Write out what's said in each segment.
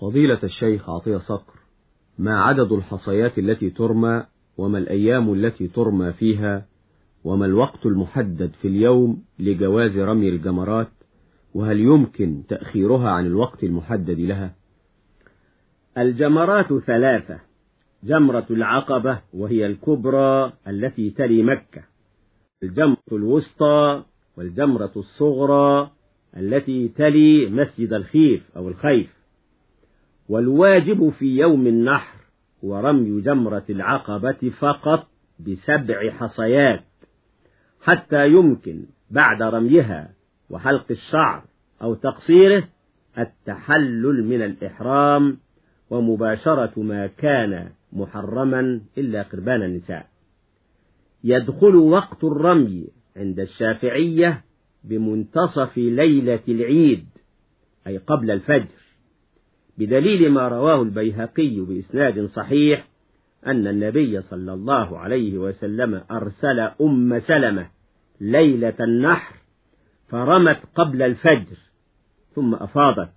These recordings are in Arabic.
فضيلة الشيخ عطية صقر ما عدد الحصيات التي ترمى وما الأيام التي ترمى فيها وما الوقت المحدد في اليوم لجواز رمي الجمرات وهل يمكن تأخيرها عن الوقت المحدد لها؟ الجمرات ثلاثة جمرة العقبة وهي الكبرى التي تلي مكة الجمرة الوسطى والجمرة الصغرى التي تلي مسجد الخيف أو الخيف. والواجب في يوم النحر ورمي جمرة العقبة فقط بسبع حصيات حتى يمكن بعد رميها وحلق الشعر أو تقصيره التحلل من الإحرام ومباشرة ما كان محرما إلا قربان النساء. يدخل وقت الرمي عند الشافعية بمنتصف ليلة العيد أي قبل الفجر. بدليل ما رواه البيهقي بإسناد صحيح أن النبي صلى الله عليه وسلم أرسل أم سلمة ليلة النحر فرمت قبل الفجر ثم أفاضت.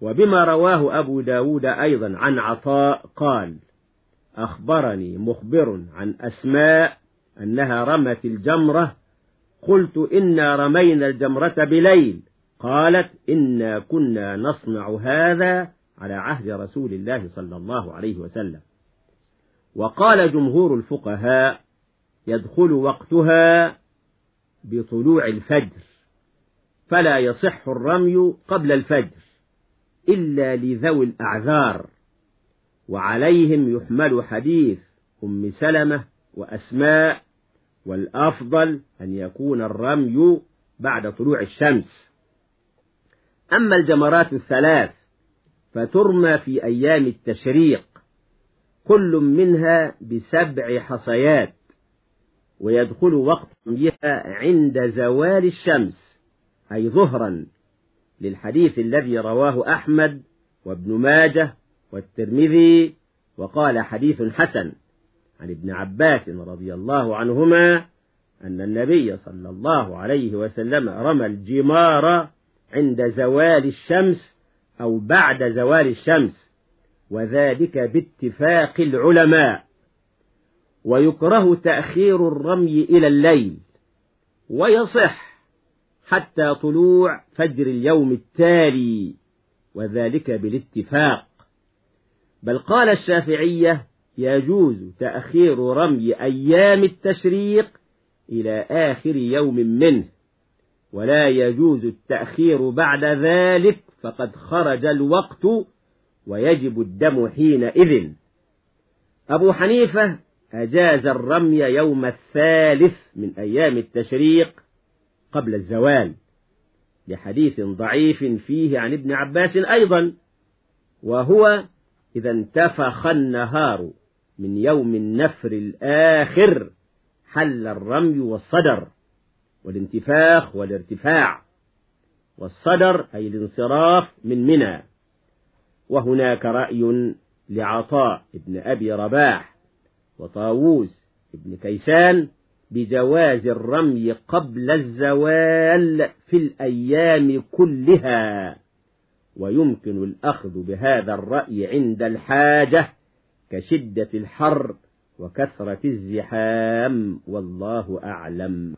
وبما رواه أبو داود أيضا عن عطاء قال أخبرني مخبر عن أسماء أنها رمت الجمرة قلت إنا رمينا الجمرة بليل قالت إنا كنا نصنع هذا على عهد رسول الله صلى الله عليه وسلم. وقال جمهور الفقهاء يدخل وقتها بطلوع الفجر فلا يصح الرمي قبل الفجر إلا لذوي الأعذار وعليهم يحمل حديث أم سلمة وأسماء والأفضل أن يكون الرمي بعد طلوع الشمس. أما الجمرات الثلاث فترمى في أيام التشريق كل منها بسبع حصيات ويدخل وقت رميها عند زوال الشمس أي ظهرا للحديث الذي رواه أحمد وابن ماجه والترمذي وقال حديث حسن عن ابن عباس رضي الله عنهما أن النبي صلى الله عليه وسلم رمى الجمار عند زوال الشمس أو بعد زوال الشمس وذلك باتفاق العلماء. ويكره تأخير الرمي إلى الليل ويصح حتى طلوع فجر اليوم التالي وذلك بالاتفاق. بل قال الشافعية يجوز تأخير رمي أيام التشريق إلى آخر يوم منه. ولا يجوز التأخير بعد ذلك فقد خرج الوقت ويجب الدم حينئذ. أبو حنيفة أجاز الرمي يوم الثالث من أيام التشريق قبل الزوال لحديث ضعيف فيه عن ابن عباس أيضا وهو إذا انتفخ النهار من يوم النفر الآخر حل الرمي والصدر. والانتفاخ والارتفاع والصدر أي الانصراف من منى وهناك رأي لعطاء ابن أبي رباح وطاووس ابن كيسان بجواز الرمي قبل الزوال في الأيام كلها ويمكن الأخذ بهذا الرأي عند الحاجة كشدة الحر وكثرة الزحام والله أعلم.